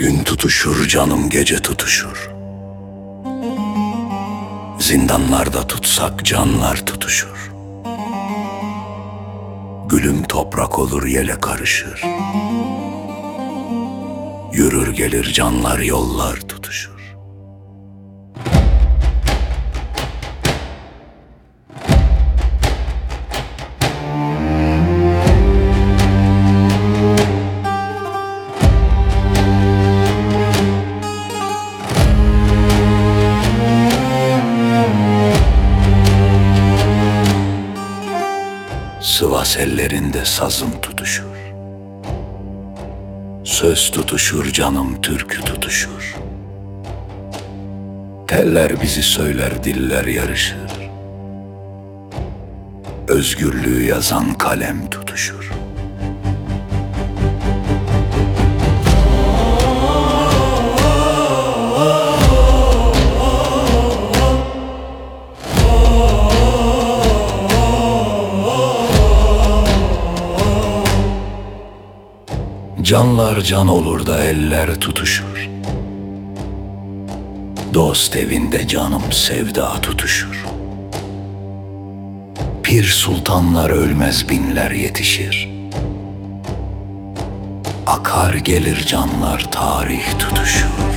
Tutuşur canım gece tutuşur. Zindanlarda tutsak canlar tutuşur. Gülüm toprak olur yele karışır. Yürür gelir canlar yollar Sivas ellerinde sazım tutuşur. Söz tutuşur canım türkü tutuşur. Teller bizi söyler diller yarışır. Özgürlüğü yazan kalem tutuşur. Canlar can olur da eller tutuşur. Dost evinde canım sevda tutuşur. Pir sultanlar ölmez binler yetişir. Akar gelir canlar tarih tutuşur.